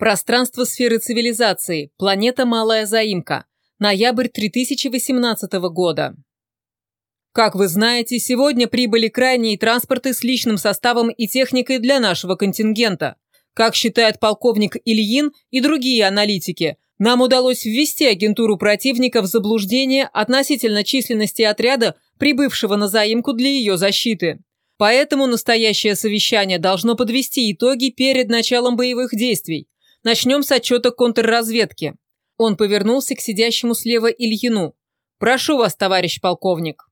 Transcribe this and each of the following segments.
Пространство сферы цивилизации. Планета Малая Заимка. Ноябрь 3018 года. Как вы знаете, сегодня прибыли крайние транспорты с личным составом и техникой для нашего контингента. Как считает полковник Ильин и другие аналитики, нам удалось ввести агентуру противника в заблуждение относительно численности отряда, прибывшего на заимку для ее защиты. Поэтому настоящее совещание должно подвести итоги перед началом боевых действий. Начнем с отчета контрразведки. Он повернулся к сидящему слева Ильину. «Прошу вас, товарищ полковник».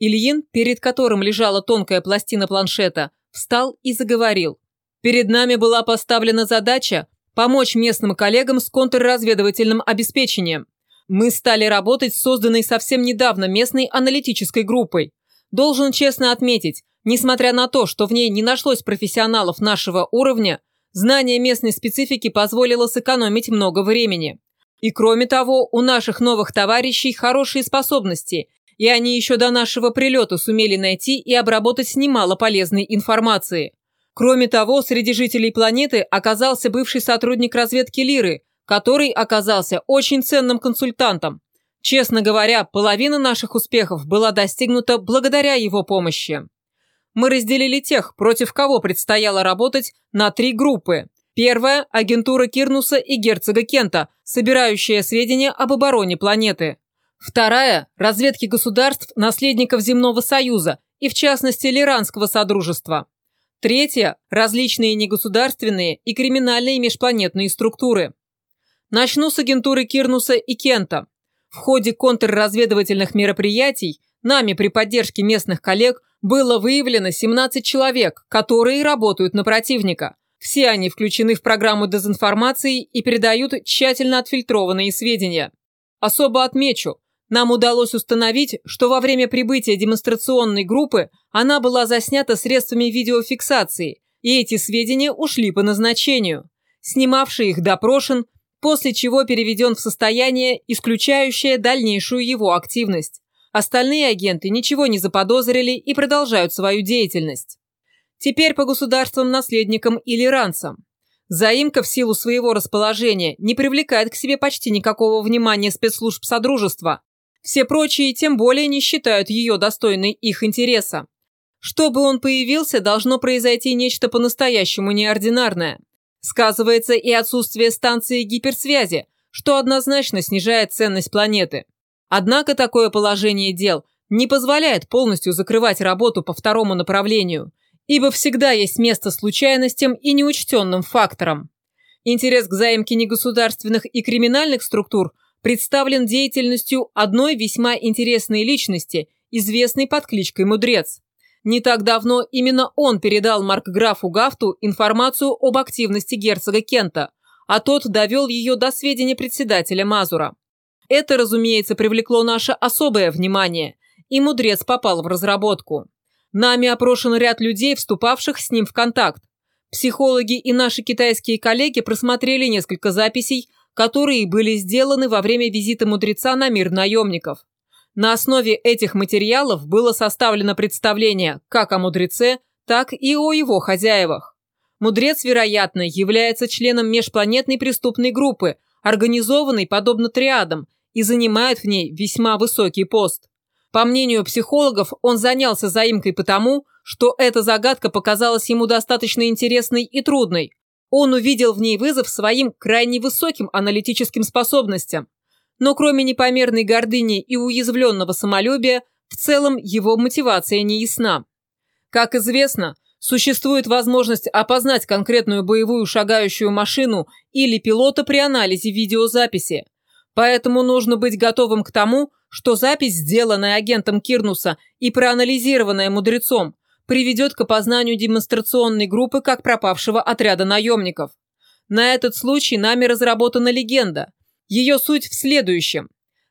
Ильин, перед которым лежала тонкая пластина планшета, встал и заговорил. «Перед нами была поставлена задача помочь местным коллегам с контрразведывательным обеспечением. Мы стали работать с созданной совсем недавно местной аналитической группой. Должен честно отметить, несмотря на то, что в ней не нашлось профессионалов нашего уровня, Знание местной специфики позволило сэкономить много времени. И кроме того, у наших новых товарищей хорошие способности, и они еще до нашего прилета сумели найти и обработать немало полезной информации. Кроме того, среди жителей планеты оказался бывший сотрудник разведки Лиры, который оказался очень ценным консультантом. Честно говоря, половина наших успехов была достигнута благодаря его помощи мы разделили тех, против кого предстояло работать, на три группы. Первая – агентура Кирнуса и герцога Кента, собирающая сведения об обороне планеты. Вторая – разведки государств, наследников Земного Союза и, в частности, Лиранского Содружества. Третья – различные негосударственные и криминальные межпланетные структуры. Начну с агентуры Кирнуса и Кента. В ходе контрразведывательных мероприятий нами при поддержке местных коллег было выявлено 17 человек, которые работают на противника. Все они включены в программу дезинформации и передают тщательно отфильтрованные сведения. Особо отмечу, нам удалось установить, что во время прибытия демонстрационной группы она была заснята средствами видеофиксации, и эти сведения ушли по назначению. Снимавший их допрошен, после чего переведен в состояние, исключающее дальнейшую его активность. Остальные агенты ничего не заподозрили и продолжают свою деятельность. Теперь по государствам-наследникам или ранцам. Заимка в силу своего расположения не привлекает к себе почти никакого внимания спецслужб Содружества. Все прочие тем более не считают ее достойной их интереса. Чтобы он появился, должно произойти нечто по-настоящему неординарное. Сказывается и отсутствие станции гиперсвязи, что однозначно снижает ценность планеты. Однако такое положение дел не позволяет полностью закрывать работу по второму направлению, ибо всегда есть место случайностям и неучтенным факторам. Интерес к заимке негосударственных и криминальных структур представлен деятельностью одной весьма интересной личности, известной под кличкой Мудрец. Не так давно именно он передал маркграфу Гафту информацию об активности герцога Кента, а тот довел ее до сведения председателя Мазура. Это, разумеется, привлекло наше особое внимание, и мудрец попал в разработку. Нами опрошен ряд людей, вступавших с ним в контакт. Психологи и наши китайские коллеги просмотрели несколько записей, которые были сделаны во время визита мудреца на мир наемников. На основе этих материалов было составлено представление как о мудреце, так и о его хозяевах. Мудрец, вероятно, является членом межпланетной преступной группы, организованной подобно триадам, и занимает в ней весьма высокий пост. По мнению психологов, он занялся заимкой потому, что эта загадка показалась ему достаточно интересной и трудной. Он увидел в ней вызов своим крайне высоким аналитическим способностям. Но кроме непомерной гордыни и уязвленного самолюбия, в целом его мотивация не ясна. Как известно, существует возможность опознать конкретную боевую шагающую машину или пилота при анализе видеозаписи – Поэтому нужно быть готовым к тому, что запись, сделанная агентом Кирнуса и проанализированная мудрецом, приведет к опознанию демонстрационной группы как пропавшего отряда наемников. На этот случай нами разработана легенда. Ее суть в следующем.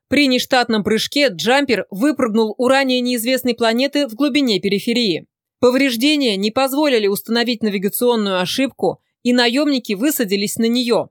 При нештатном прыжке джампер выпрыгнул у ранее неизвестной планеты в глубине периферии. Повреждения не позволили установить навигационную ошибку, и наемники высадились на нее.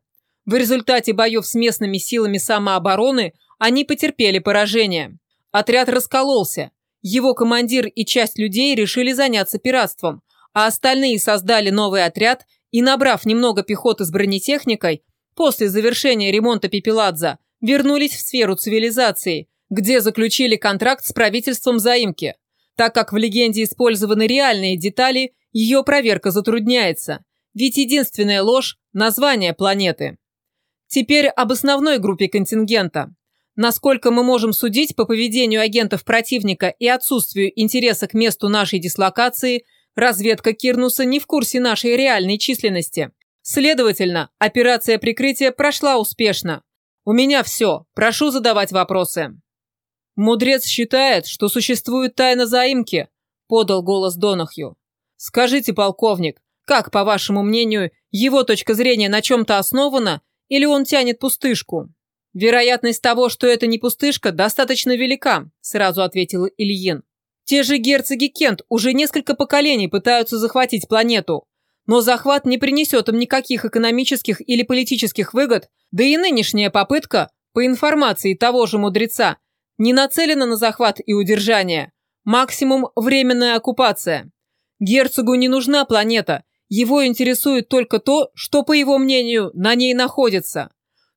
В результате боев с местными силами самообороны они потерпели поражение. Отряд раскололся. Его командир и часть людей решили заняться пиратством, а остальные создали новый отряд и набрав немного пехоты с бронетехникой, после завершения ремонта Пепеладза вернулись в сферу цивилизации, где заключили контракт с правительством заимки. Так как в легенде использованы реальные детали, ее проверка затрудняется, ведь единственная ложь – название планеты. Теперь об основной группе контингента. Насколько мы можем судить по поведению агентов противника и отсутствию интереса к месту нашей дислокации, разведка Кирнуса не в курсе нашей реальной численности. Следовательно, операция прикрытия прошла успешно. У меня все. Прошу задавать вопросы. Мудрец считает, что существует тайна заимки, подал голос Донахью. Скажите, полковник, как, по вашему мнению, его точка зрения на чем-то основана, или он тянет пустышку? Вероятность того, что это не пустышка, достаточно велика, сразу ответил Ильин. Те же герцоги Кент уже несколько поколений пытаются захватить планету. Но захват не принесет им никаких экономических или политических выгод, да и нынешняя попытка, по информации того же мудреца, не нацелена на захват и удержание. Максимум – временная оккупация. Герцогу не нужна планета. Его интересует только то, что, по его мнению, на ней находится.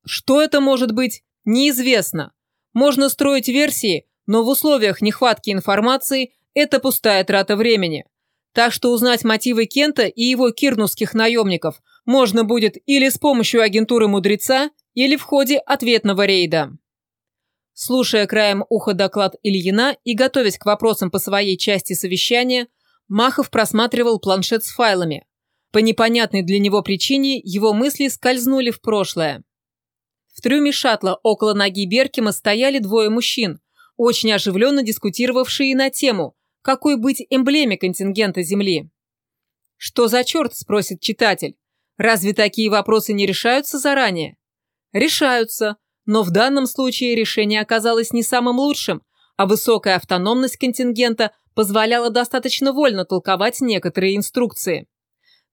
Что это может быть, неизвестно. Можно строить версии, но в условиях нехватки информации это пустая трата времени. Так что узнать мотивы Кента и его кирнусских наемников можно будет или с помощью агентуры мудреца, или в ходе ответного рейда. Слушая краем уха доклад Ильина и готовясь к вопросам по своей части совещания, Махов просматривал планшет с файлами. По непонятной для него причине его мысли скользнули в прошлое. В трюме шаттла около ноги Беркима стояли двое мужчин, очень оживленно дискутировавшие на тему, какой быть эмблеме контингента Земли. «Что за черт?» – спросит читатель. «Разве такие вопросы не решаются заранее?» «Решаются», но в данном случае решение оказалось не самым лучшим, а высокая автономность контингента позволяла достаточно вольно толковать некоторые инструкции.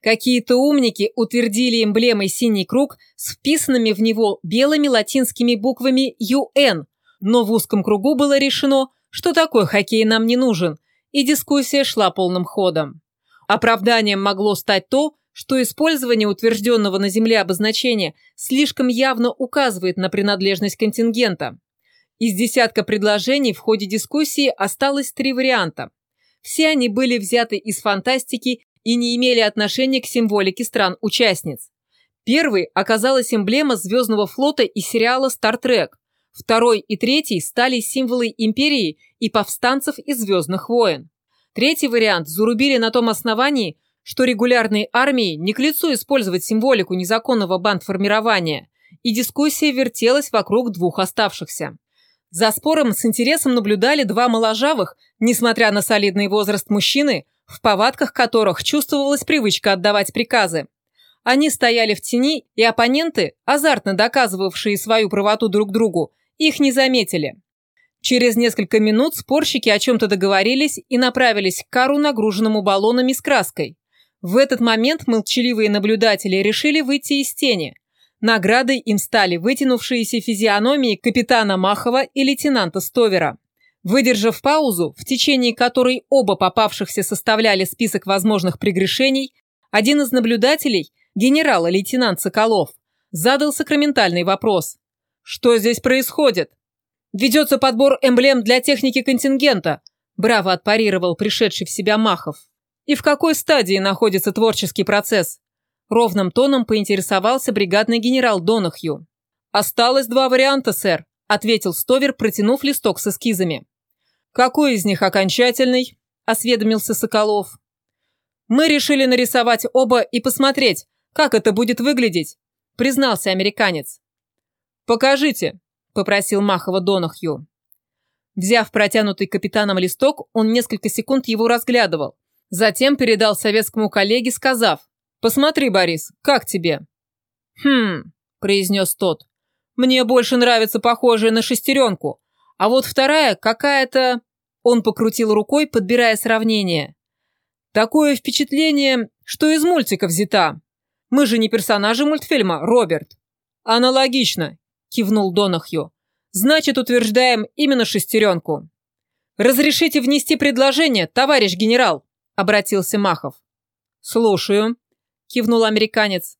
Какие-то умники утвердили эмблемой синий круг с вписанными в него белыми латинскими буквами UN, но в узком кругу было решено, что такой хоккей нам не нужен, и дискуссия шла полным ходом. Оправданием могло стать то, что использование утвержденного на Земле обозначения слишком явно указывает на принадлежность контингента. Из десятка предложений в ходе дискуссии осталось три варианта. Все они были взяты из фантастики и не имели отношения к символике стран-участниц. Первый оказалась эмблема Звездного флота и сериала «Стартрек». Второй и третий стали символы империи и повстанцев из «Звездных войн». Третий вариант зарубили на том основании, что регулярной армии не к лицу использовать символику незаконного бандформирования, и дискуссия вертелась вокруг двух оставшихся. За спором с интересом наблюдали два моложавых, несмотря на солидный возраст мужчины, в повадках которых чувствовалась привычка отдавать приказы. Они стояли в тени, и оппоненты, азартно доказывавшие свою правоту друг другу, их не заметили. Через несколько минут спорщики о чем-то договорились и направились к кару, нагруженному баллонами с краской. В этот момент молчаливые наблюдатели решили выйти из тени. Наградой им стали вытянувшиеся физиономии капитана Махова и лейтенанта Стовера. Выдержав паузу, в течение которой оба попавшихся составляли список возможных прегрешений, один из наблюдателей, генерал-лейтенант Соколов, задал сакраментальный вопрос. «Что здесь происходит?» «Ведется подбор эмблем для техники контингента», браво отпарировал пришедший в себя Махов. И в какой стадии находится творческий процесс? Ровным тоном поинтересовался бригадный генерал Донахью. «Осталось два варианта, сэр», – ответил Стовер, протянув листок с эскизами. «Какой из них окончательный?» – осведомился Соколов. «Мы решили нарисовать оба и посмотреть, как это будет выглядеть», – признался американец. «Покажите», – попросил Махова Донахью. Взяв протянутый капитаном листок, он несколько секунд его разглядывал, Затем передал советскому коллеге, сказав, «Посмотри, Борис, как тебе?» «Хм», – произнес тот, «мне больше нравится похожая на шестеренку, а вот вторая какая-то...» Он покрутил рукой, подбирая сравнение. «Такое впечатление, что из мультика взята. Мы же не персонажи мультфильма, Роберт». «Аналогично», – кивнул Донахью. «Значит, утверждаем именно шестеренку». «Разрешите внести предложение, товарищ генерал?» обратился Махов. «Слушаю». – кивнул американец.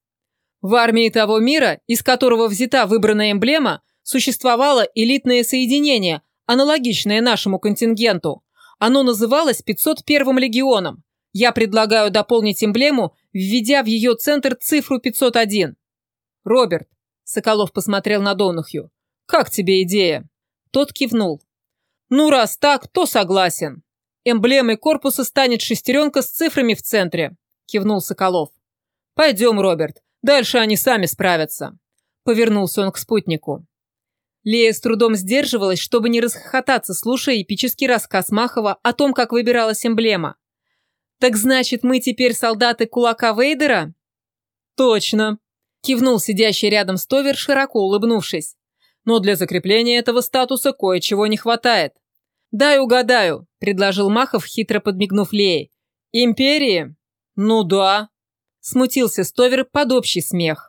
В армии того мира, из которого взята выбранная эмблема, существовало элитное соединение, аналогичное нашему контингенту. Оно называлось 501-м легионом. Я предлагаю дополнить эмблему, введя в ее центр цифру 501. Роберт, Соколов посмотрел на Донухью. Как тебе идея? Тот кивнул. Ну, раз так, то согласен. Эмблемой корпуса станет шестеренка с цифрами в центре, кивнул Соколов. Пойдем, Роберт, дальше они сами справятся. Повернулся он к спутнику. Лея с трудом сдерживалась, чтобы не расхохотаться, слушая эпический рассказ Махова о том, как выбиралась эмблема. «Так значит, мы теперь солдаты кулака Вейдера?» «Точно», – кивнул сидящий рядом Стовер, широко улыбнувшись. «Но для закрепления этого статуса кое-чего не хватает». «Дай угадаю», – предложил Махов, хитро подмигнув Лее. «Империи?» «Ну да», – смутился Стовер под общий смех.